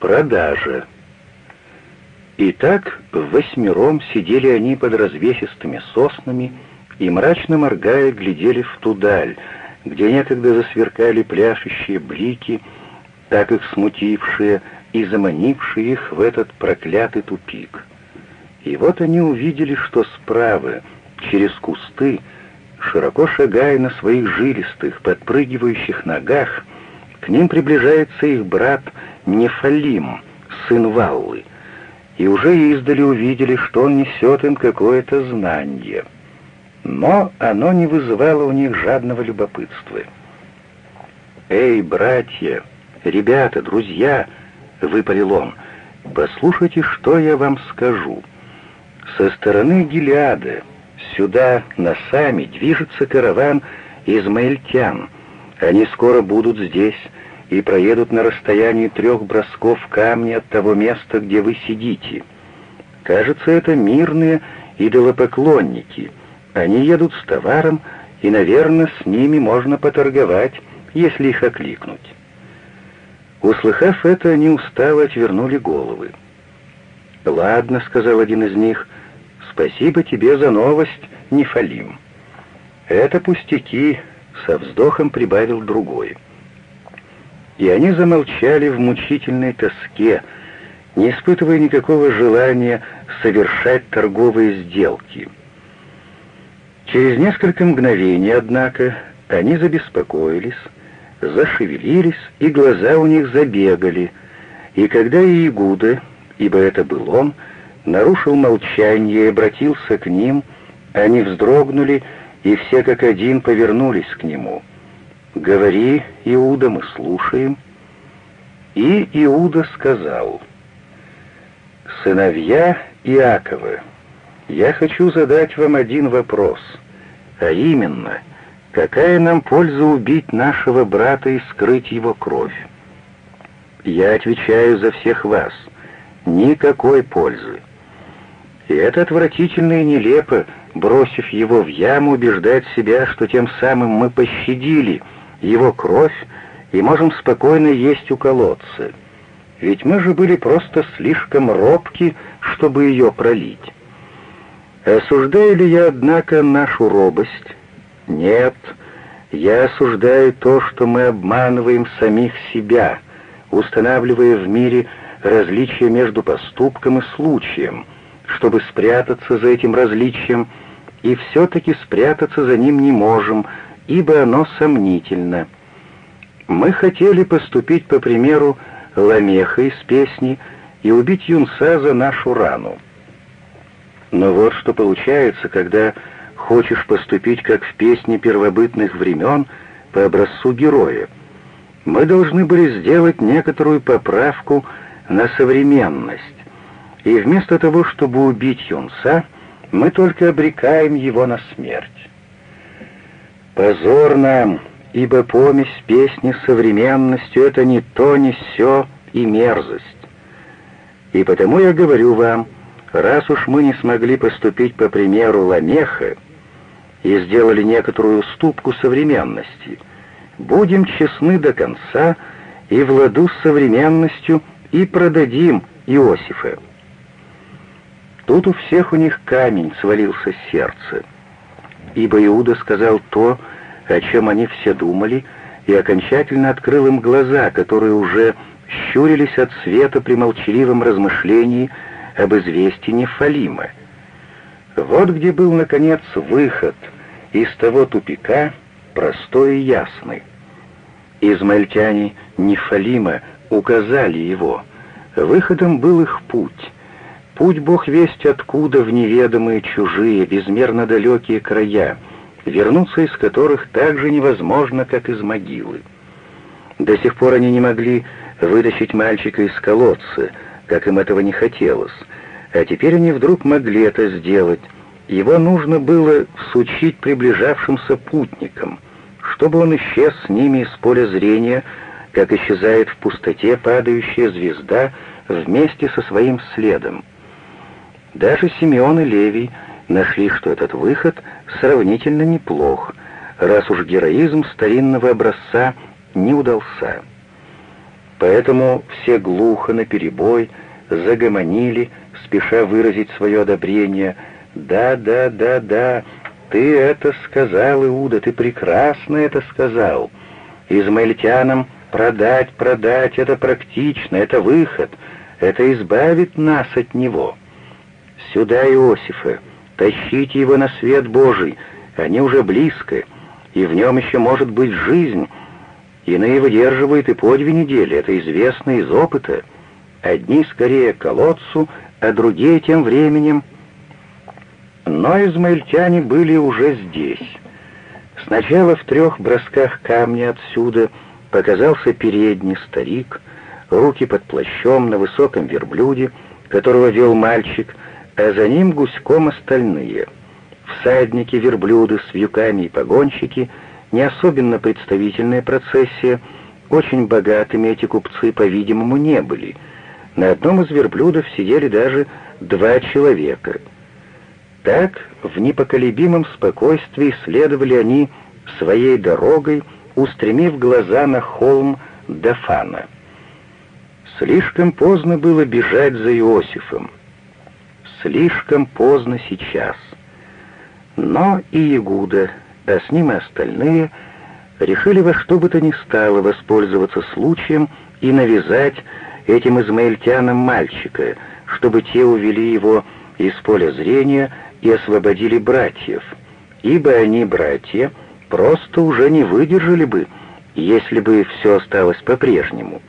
Продажа. Итак, восьмером сидели они под развесистыми соснами и, мрачно моргая, глядели в ту даль, где некогда засверкали пляшущие блики, так их смутившие и заманившие их в этот проклятый тупик. И вот они увидели, что справа, через кусты, широко шагая на своих жилистых, подпрыгивающих ногах, к ним приближается их брат Нефалим, сын Валлы, и уже издали увидели, что он несет им какое-то знание. Но оно не вызывало у них жадного любопытства. «Эй, братья, ребята, друзья!» — выпалил он. «Послушайте, что я вам скажу. Со стороны Гилиада сюда, на сами, движется караван измаильтян. Они скоро будут здесь и проедут на расстоянии трех бросков камня от того места, где вы сидите. Кажется, это мирные идолопоклонники. Они едут с товаром, и, наверное, с ними можно поторговать, если их окликнуть. Услыхав это, они устало отвернули головы. «Ладно», — сказал один из них, — «спасибо тебе за новость, Нефалим». «Это пустяки», — со вздохом прибавил другой. И они замолчали в мучительной тоске, не испытывая никакого желания совершать торговые сделки. Через несколько мгновений, однако, они забеспокоились, зашевелились, и глаза у них забегали, и когда Иегуда, ибо это был он, нарушил молчание и обратился к ним, они вздрогнули, и все как один повернулись к нему. «Говори, Иуда, мы слушаем». И Иуда сказал, «Сыновья Иакова, я хочу задать вам один вопрос, а именно, какая нам польза убить нашего брата и скрыть его кровь? Я отвечаю за всех вас, никакой пользы. И это отвратительно и нелепо, бросив его в яму, убеждать себя, что тем самым мы пощадили его кровь и можем спокойно есть у колодца. Ведь мы же были просто слишком робки, чтобы ее пролить. Осуждаю ли я, однако, нашу робость? Нет, я осуждаю то, что мы обманываем самих себя, устанавливая в мире различия между поступком и случаем, чтобы спрятаться за этим различием, и все-таки спрятаться за ним не можем, ибо оно сомнительно. Мы хотели поступить по примеру Ламеха из песни и убить юнца за нашу рану. Но вот что получается, когда хочешь поступить, как в песне первобытных времен, по образцу героя. Мы должны были сделать некоторую поправку на современность, и вместо того, чтобы убить юнца, мы только обрекаем его на смерть. Позор нам, ибо помесь песни с современностью — это не то, не сё и мерзость. И потому я говорю вам, раз уж мы не смогли поступить по примеру Ламеха и сделали некоторую уступку современности, будем честны до конца и в ладу с современностью и продадим Иосифа. Тут у всех у них камень свалился с сердца, ибо Иуда сказал то, о чем они все думали, и окончательно открыл им глаза, которые уже щурились от света при молчаливом размышлении об известии Нефалима. Вот где был, наконец, выход из того тупика, простой и ясный. Измаильтяне Нефалима указали его. Выходом был их путь. Путь Бог весть откуда в неведомые чужие, безмерно далекие края — вернуться из которых так же невозможно, как из могилы. До сих пор они не могли вытащить мальчика из колодца, как им этого не хотелось, а теперь они вдруг могли это сделать. Его нужно было всучить приближавшимся путникам, чтобы он исчез с ними из поля зрения, как исчезает в пустоте падающая звезда вместе со своим следом. Даже Симеон и Левий нашли, что этот выход сравнительно неплох, раз уж героизм старинного образца не удался. Поэтому все глухо наперебой загомонили, спеша выразить свое одобрение. «Да, да, да, да, ты это сказал, Иуда, ты прекрасно это сказал. Измаильтянам продать, продать — это практично, это выход, это избавит нас от него. Сюда, Иосифа, тащите его на свет Божий, они уже близко, и в нем еще может быть жизнь. Иные выдерживают и по две недели, это известно из опыта. Одни скорее к колодцу, а другие тем временем... Но измаильтяне были уже здесь. Сначала в трех бросках камня отсюда показался передний старик, руки под плащом на высоком верблюде, которого вел мальчик, а за ним гуськом остальные. Всадники, верблюды с вьюками и погонщики, не особенно представительная процессия, очень богатыми эти купцы, по-видимому, не были — на одном из верблюдов сидели даже два человека. Так, в непоколебимом спокойствии следовали они своей дорогой, устремив глаза на холм Дафана. Слишком поздно было бежать за Иосифом. Слишком поздно сейчас. Но и Игуда, а с ним и остальные, решили во что бы то ни стало воспользоваться случаем и навязать этим измаильтянам мальчика, чтобы те увели его из поля зрения и освободили братьев, ибо они, братья, просто уже не выдержали бы, если бы все осталось по-прежнему.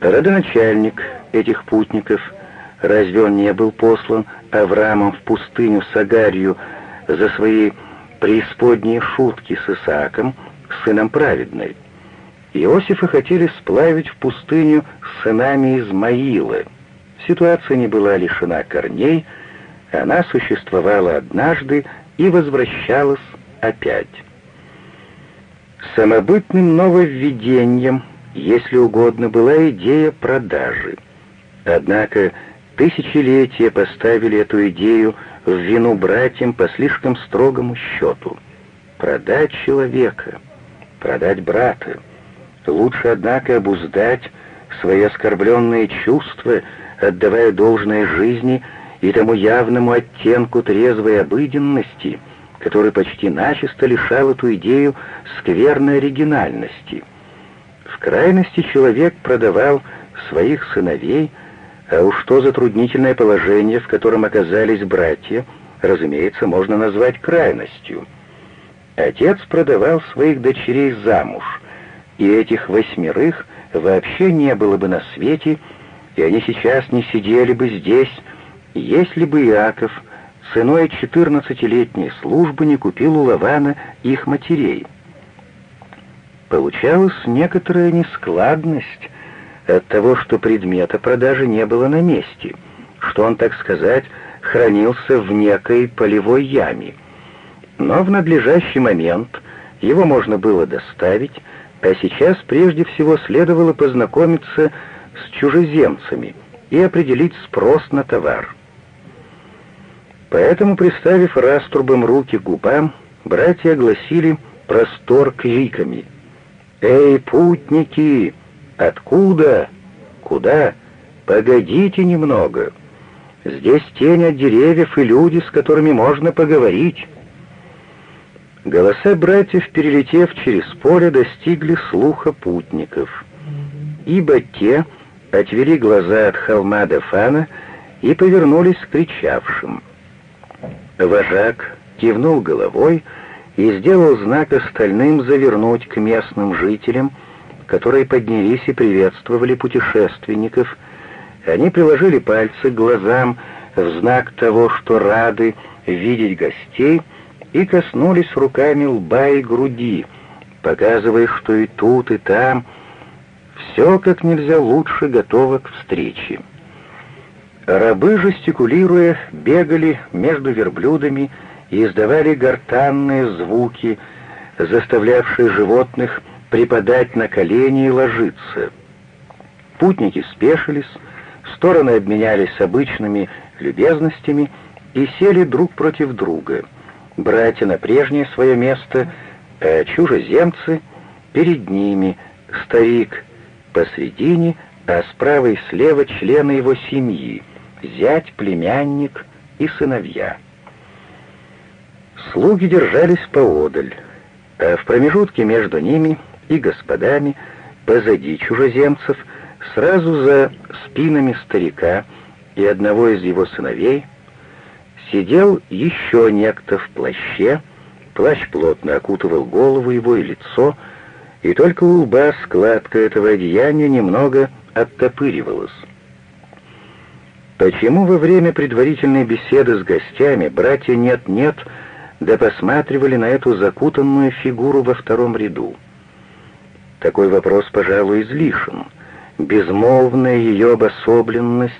Родоначальник этих путников, разве он не был послан Авраамом в пустыню с Агарью за свои преисподние шутки с Исааком, сыном праведной? Иосифа хотели сплавить в пустыню с сынами Измаила. Ситуация не была лишена корней, она существовала однажды и возвращалась опять. Самобытным нововведением, если угодно, была идея продажи. Однако тысячелетия поставили эту идею в вину братьям по слишком строгому счету. Продать человека, продать брата — Лучше, однако, обуздать свои оскорбленные чувства, отдавая должное жизни и тому явному оттенку трезвой обыденности, который почти начисто лишал эту идею скверной оригинальности. В крайности человек продавал своих сыновей, а уж то затруднительное положение, в котором оказались братья, разумеется, можно назвать крайностью. Отец продавал своих дочерей замуж — и этих восьмерых вообще не было бы на свете, и они сейчас не сидели бы здесь, если бы Иаков ценой четырнадцатилетней службы не купил у Лавана их матерей. Получалась некоторая нескладность от того, что предмета продажи не было на месте, что он, так сказать, хранился в некой полевой яме. Но в надлежащий момент его можно было доставить, а сейчас прежде всего следовало познакомиться с чужеземцами и определить спрос на товар. Поэтому, приставив раструбом руки к губам, братья огласили простор криками. «Эй, путники! Откуда? Куда? Погодите немного! Здесь тень от деревьев и люди, с которыми можно поговорить!» Голоса братьев, перелетев через поле, достигли слуха путников, ибо те отвели глаза от холма Дефана и повернулись к кричавшим. Вожак кивнул головой и сделал знак остальным завернуть к местным жителям, которые поднялись и приветствовали путешественников. Они приложили пальцы к глазам в знак того, что рады видеть гостей — и коснулись руками лба и груди, показывая, что и тут, и там все как нельзя лучше готово к встрече. Рабы, жестикулируя, бегали между верблюдами и издавали гортанные звуки, заставлявшие животных припадать на колени и ложиться. Путники спешились, стороны обменялись обычными любезностями и сели друг против друга — братья на прежнее свое место, а чужеземцы перед ними, старик посредине, а справа и слева члены его семьи, зять, племянник и сыновья. Слуги держались поодаль, а в промежутке между ними и господами, позади чужеземцев, сразу за спинами старика и одного из его сыновей, сидел еще некто в плаще, плащ плотно окутывал голову его и лицо, и только у лба складка этого одеяния немного оттопыривалась. Почему во время предварительной беседы с гостями братья нет-нет да посматривали на эту закутанную фигуру во втором ряду? Такой вопрос, пожалуй, излишен. Безмолвная ее обособленность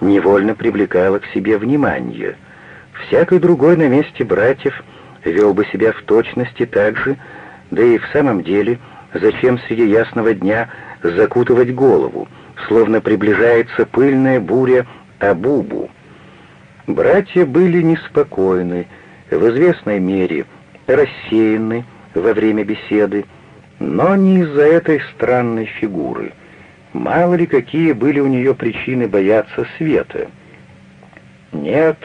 невольно привлекала к себе внимание. Всякий другой на месте братьев вел бы себя в точности так же, да и в самом деле, зачем среди ясного дня закутывать голову, словно приближается пыльная буря Абубу. Братья были неспокойны, в известной мере рассеяны во время беседы, но не из-за этой странной фигуры. Мало ли какие были у нее причины бояться света. Нет,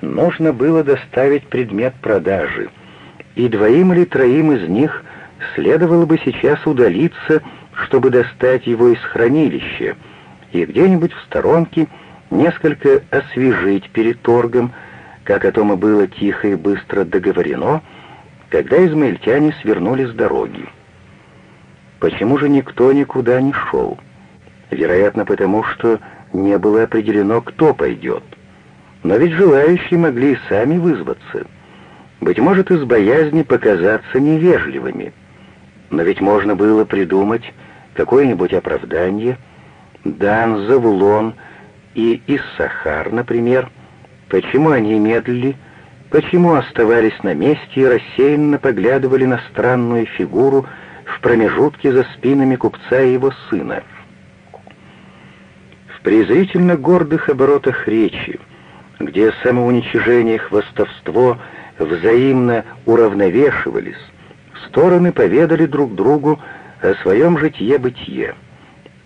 нужно было доставить предмет продажи, и двоим или троим из них следовало бы сейчас удалиться, чтобы достать его из хранилища, и где-нибудь в сторонке несколько освежить перед торгом, как о том и было тихо и быстро договорено, когда измаильтяне свернули с дороги. Почему же никто никуда не шел? Вероятно, потому что не было определено, кто пойдет. Но ведь желающие могли и сами вызваться. Быть может, из боязни показаться невежливыми. Но ведь можно было придумать какое-нибудь оправдание. Дан, Завулон и Иссахар, например. Почему они медлили? Почему оставались на месте и рассеянно поглядывали на странную фигуру в промежутке за спинами купца и его сына? В презрительно гордых оборотах речи, где самоуничижение хвастовство взаимно уравновешивались, стороны поведали друг другу о своем житье-бытие.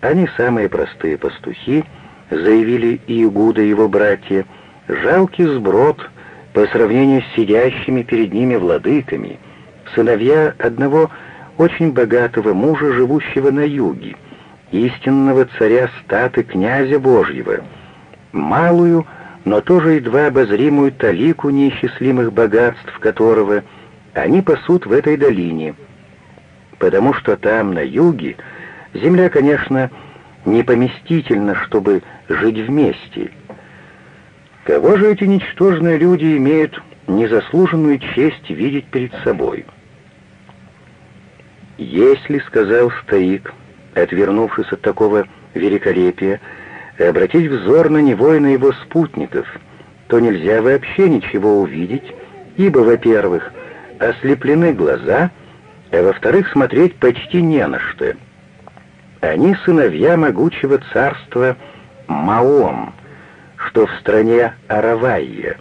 Они самые простые пастухи, заявили и Игуда и его братья, жалкий сброд по сравнению с сидящими перед ними владыками, сыновья одного очень богатого мужа, живущего на юге, истинного царя статы князя Божьего, малую, но тоже едва обозримую талику неисчислимых богатств которого они пасут в этой долине, потому что там, на юге, земля, конечно, непоместительна, чтобы жить вместе. Кого же эти ничтожные люди имеют незаслуженную честь видеть перед собой? «Если, — сказал стоик, отвернувшись от такого великолепия, — обратить взор на него и на его спутников, то нельзя вообще ничего увидеть, ибо, во-первых, ослеплены глаза, а во-вторых, смотреть почти не на что. Они сыновья могучего царства Маом, что в стране Аравайя,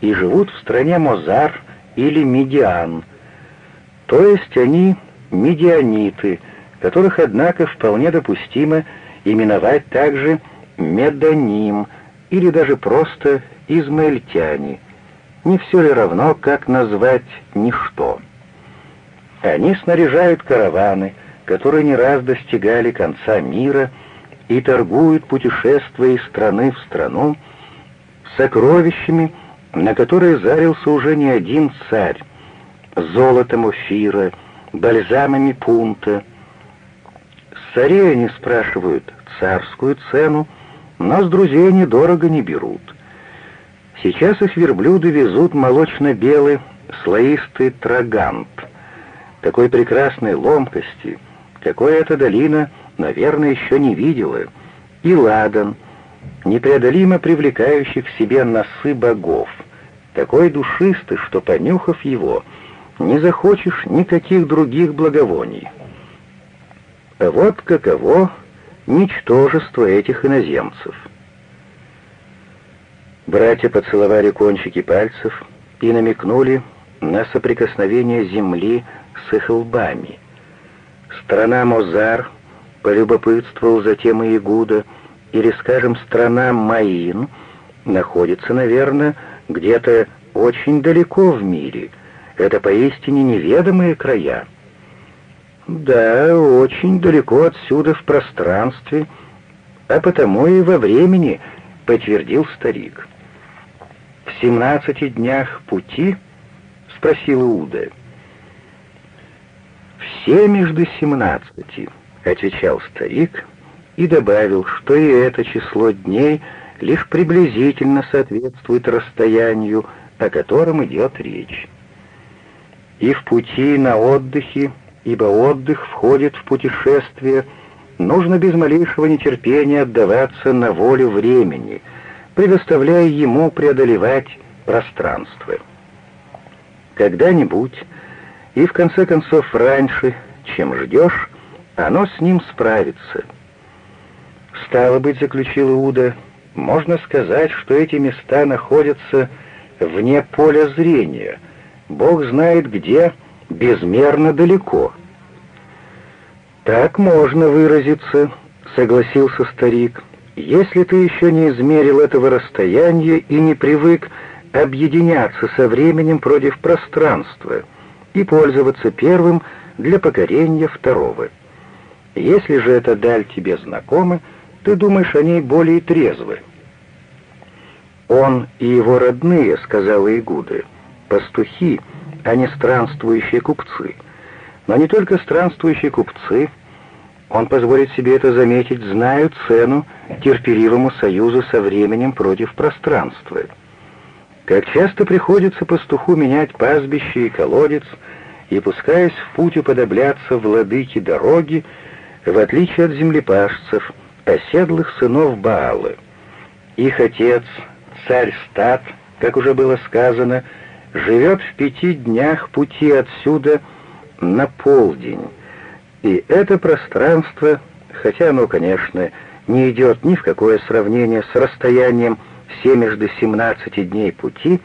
и живут в стране Мозар или Медиан, то есть они медианиты, которых, однако, вполне допустимо именовать также медоним или даже просто измаильтяне. Не все ли равно, как назвать ничто? Они снаряжают караваны, которые не раз достигали конца мира и торгуют, путешествуя из страны в страну, сокровищами, на которые зарился уже не один царь, золотом Уфира, бальзамами Пунта. Царей они спрашивают царскую цену, но с друзей недорого не берут. Сейчас их верблюды везут молочно-белый слоистый трагант, такой прекрасной ломкости, какой эта долина, наверное, еще не видела, и ладан, непреодолимо привлекающий к себе носы богов, такой душистый, что, понюхав его, — не захочешь никаких других благовоний. Вот каково ничтожество этих иноземцев. Братья поцеловали кончики пальцев и намекнули на соприкосновение земли с их лбами. Страна Мозар — полюбопытствовал затем и Игуда, — «или, скажем, страна Маин находится, наверное, где-то очень далеко в мире. Это поистине неведомые края». «Да, очень далеко отсюда в пространстве, а потому и во времени», — подтвердил старик. «В семнадцати днях пути?» — спросил Иуда. «Все между семнадцати», — отвечал старик и добавил, что и это число дней лишь приблизительно соответствует расстоянию, о котором идет речь. И в пути на отдыхе, ибо отдых входит в путешествие, нужно без малейшего нетерпения отдаваться на волю времени, предоставляя ему преодолевать пространство. Когда-нибудь, и в конце концов раньше, чем ждешь, оно с ним справится. Стало быть, заключил Иуда, можно сказать, что эти места находятся вне поля зрения. Бог знает где, безмерно далеко. Так можно выразиться, согласился старик, если ты еще не измерил этого расстояния и не привык объединяться со временем против пространства и пользоваться первым для покорения второго. Если же эта даль тебе знакома, ты думаешь о ней более трезво. «Он и его родные», — сказала Игуда, — «пастухи, а не странствующие купцы. Но не только странствующие купцы, он позволит себе это заметить, знают цену терпеливому союзу со временем против пространства. Как часто приходится пастуху менять пастбище и колодец, и, пускаясь в путь уподобляться владыке дороги, в отличие от землепашцев, оседлых сынов Баала. Их отец, царь Стат, как уже было сказано, живет в пяти днях пути отсюда на полдень, и это пространство, хотя оно, конечно, не идет ни в какое сравнение с расстоянием семежды семнадцати дней пути,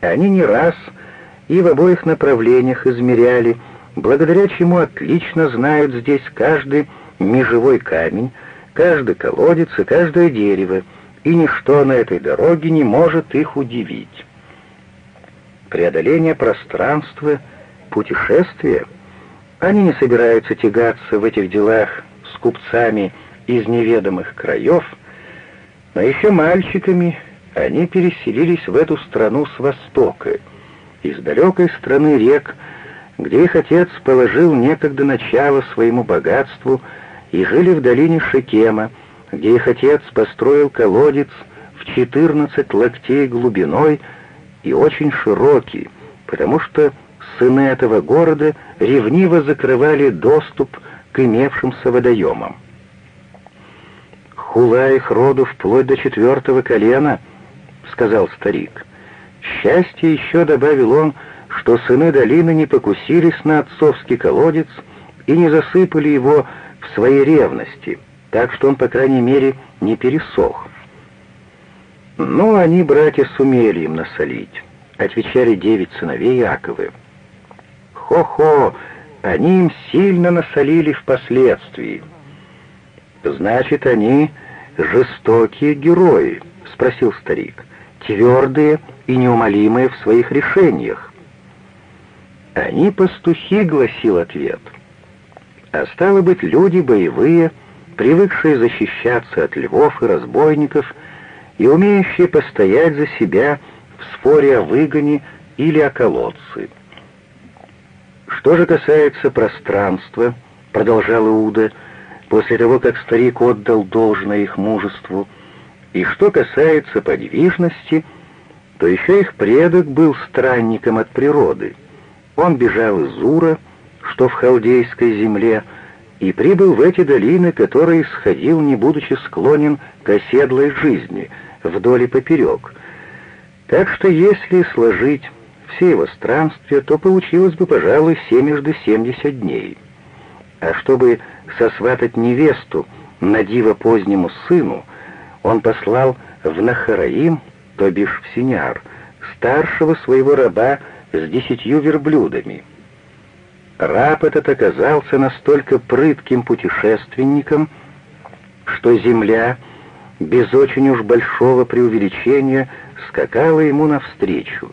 они не раз и в обоих направлениях измеряли, благодаря чему отлично знают здесь каждый межевой камень, каждый колодец и каждое дерево, и ничто на этой дороге не может их удивить. Преодоление пространства, путешествие — они не собираются тягаться в этих делах с купцами из неведомых краев, но еще мальчиками они переселились в эту страну с востока, из далекой страны рек, где их отец положил некогда начало своему богатству, и жили в долине Шекема, где их отец построил колодец в 14 локтей глубиной и очень широкий, потому что сыны этого города ревниво закрывали доступ к имевшимся водоемам. «Хула их роду вплоть до четвертого колена», — сказал старик. «Счастье еще», — добавил он, — «что сыны долины не покусились на отцовский колодец и не засыпали его в своей ревности, так что он, по крайней мере, не пересох». «Ну, они, братья, сумели им насолить», — отвечали девять сыновей Яковы. Хо-хо, они им сильно насолили впоследствии. Значит, они жестокие герои, спросил старик, твердые и неумолимые в своих решениях. Они пастухи, гласил ответ. А стало быть, люди боевые, привыкшие защищаться от львов и разбойников и умеющие постоять за себя в споре о выгоне или о колодце. Что же касается пространства, продолжал Иуда, после того, как старик отдал должное их мужеству, и что касается подвижности, то еще их предок был странником от природы. Он бежал из Ура, что в халдейской земле, и прибыл в эти долины, которые сходил, не будучи склонен к оседлой жизни, вдоль и поперек. Так что если сложить все его странствия, то получилось бы, пожалуй, семежды семьдесят дней. А чтобы сосватать невесту на диво позднему сыну, он послал в Нахараим, то бишь в Синяр, старшего своего раба с десятью верблюдами. Раб этот оказался настолько прытким путешественником, что земля, без очень уж большого преувеличения, скакала ему навстречу.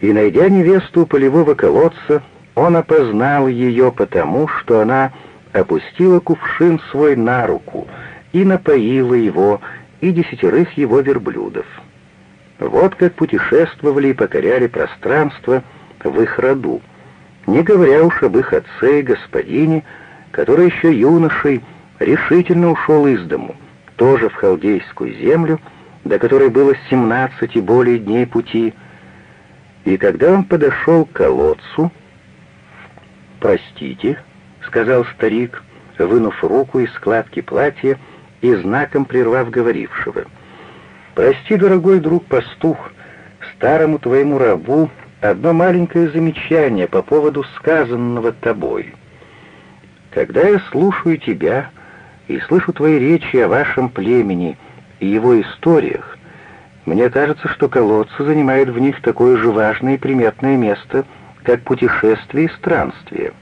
И, найдя невесту у полевого колодца, он опознал ее потому, что она опустила кувшин свой на руку и напоила его и десятерых его верблюдов. Вот как путешествовали и покоряли пространство в их роду не говоря уж об их отце и господине, который еще юношей решительно ушел из дому, тоже в халдейскую землю, до которой было семнадцать и более дней пути, и когда он подошел к колодцу, «Простите», — сказал старик, вынув руку из складки платья и знаком прервав говорившего, «Прости, дорогой друг пастух, старому твоему рабу одно маленькое замечание по поводу сказанного тобой. Когда я слушаю тебя и слышу твои речи о вашем племени и его историях, мне кажется, что колодцы занимают в них такое же важное и приметное место, как путешествие и странствие.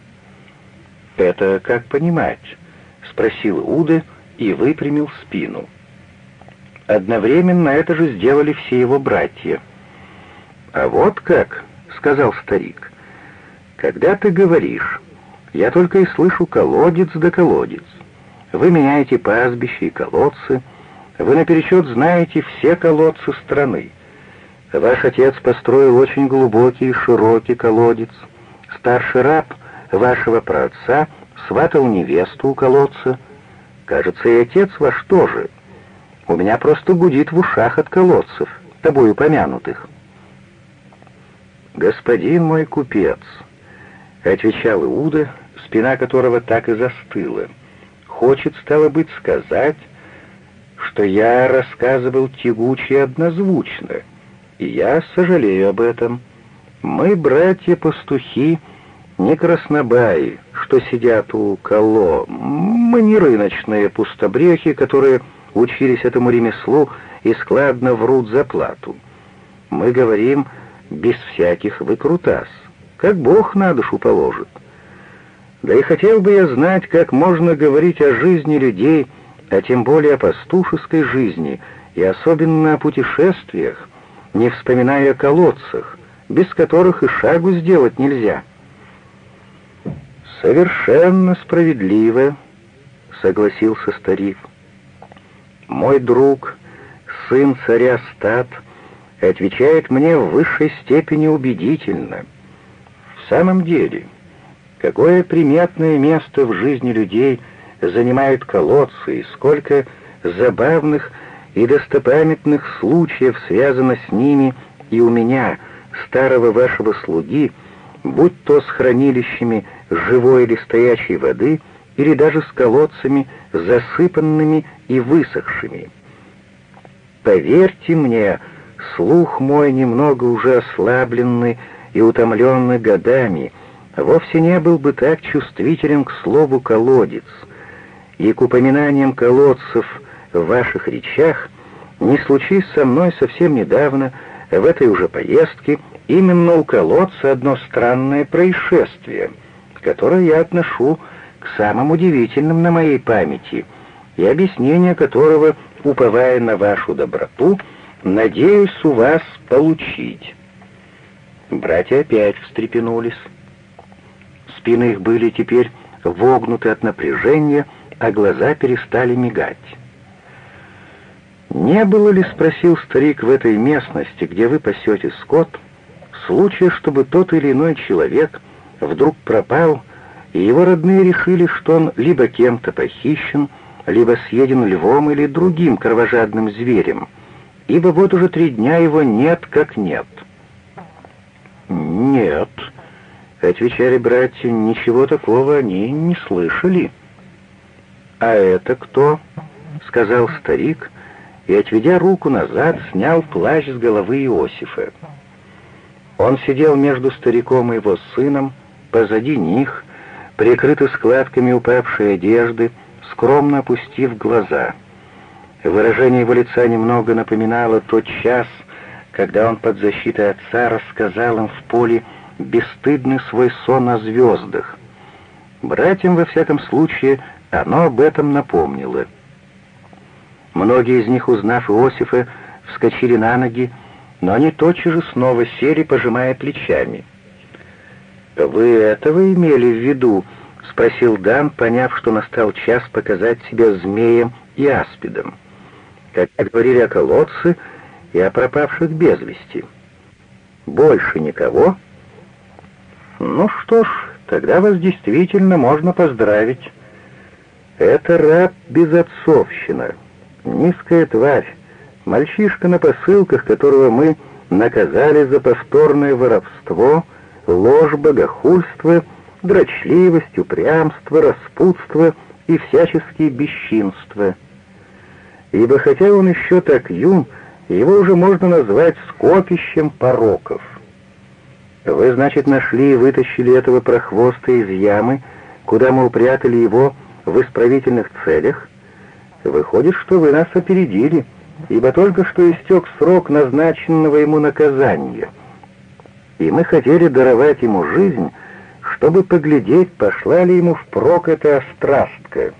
«Это как понимать?» — спросил Уда и выпрямил спину. Одновременно это же сделали все его братья. «А вот как!» — сказал старик. «Когда ты говоришь, я только и слышу колодец да колодец. Вы меняете пастбища и колодцы, вы наперечет знаете все колодцы страны. Ваш отец построил очень глубокий и широкий колодец. Старший раб вашего праотца сватал невесту у колодца. Кажется, и отец ваш тоже. У меня просто гудит в ушах от колодцев, тобой упомянутых. «Господин мой купец», — отвечал Иуда, спина которого так и застыла, — «хочет, стало быть, сказать, что я рассказывал тягуче и однозвучно, и я сожалею об этом. Мы, братья-пастухи, не краснобаи, что сидят у коло, мы не рыночные пустобрехи, которые учились этому ремеслу и складно врут за плату. Мы говорим без всяких выкрутас, как Бог на душу положит. Да и хотел бы я знать, как можно говорить о жизни людей, а тем более о пастушеской жизни, и особенно о путешествиях, не вспоминая о колодцах, без которых и шагу сделать нельзя. «Совершенно справедливо», — согласился старик. «Мой друг, сын царя Стат, — отвечает мне в высшей степени убедительно. В самом деле, какое приметное место в жизни людей занимают колодцы, и сколько забавных и достопамятных случаев связано с ними и у меня, старого вашего слуги, будь то с хранилищами живой или стоячей воды, или даже с колодцами, засыпанными и высохшими. Поверьте мне, Слух мой, немного уже ослабленный и утомленный годами, вовсе не был бы так чувствителен к слову «колодец», и к упоминаниям колодцев в ваших речах не случись со мной совсем недавно, в этой уже поездке, именно у колодца одно странное происшествие, которое я отношу к самым удивительным на моей памяти, и объяснение которого, уповая на вашу доброту, — Надеюсь у вас получить». Братья опять встрепенулись. Спины их были теперь вогнуты от напряжения, а глаза перестали мигать. «Не было ли, — спросил старик, — в этой местности, где вы пасете скот, случая, чтобы тот или иной человек вдруг пропал, и его родные решили, что он либо кем-то похищен, либо съеден львом или другим кровожадным зверем, ибо вот уже три дня его нет как нет. «Нет», — отвечали братья, — «ничего такого они не слышали». «А это кто?» — сказал старик, и, отведя руку назад, снял плащ с головы Иосифа. Он сидел между стариком и его сыном, позади них, прикрытый складками упавшей одежды, скромно опустив глаза — Выражение его лица немного напоминало тот час, когда он под защитой отца рассказал им в поле бесстыдный свой сон о звездах. Братьям, во всяком случае, оно об этом напомнило. Многие из них, узнав Иосифа, вскочили на ноги, но они тотчас же снова сели, пожимая плечами. «Вы этого имели в виду?» — спросил Дан, поняв, что настал час показать себя змеем и аспидом. Как говорили о колодце и о пропавших без вести. «Больше никого?» «Ну что ж, тогда вас действительно можно поздравить. Это раб-безотцовщина, низкая тварь, мальчишка на посылках, которого мы наказали за повторное воровство, ложь, богохульство, дрочливость, упрямство, распутство и всяческие бесчинства. Ибо хотя он еще так юн, его уже можно назвать скопищем пороков. Вы, значит, нашли и вытащили этого прохвоста из ямы, куда мы упрятали его в исправительных целях? Выходит, что вы нас опередили, ибо только что истек срок назначенного ему наказания. И мы хотели даровать ему жизнь, чтобы поглядеть, пошла ли ему впрок эта острастка.